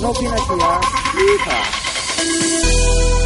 Novinasia. Yeehaw.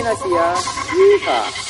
Pinasya Yeehaw!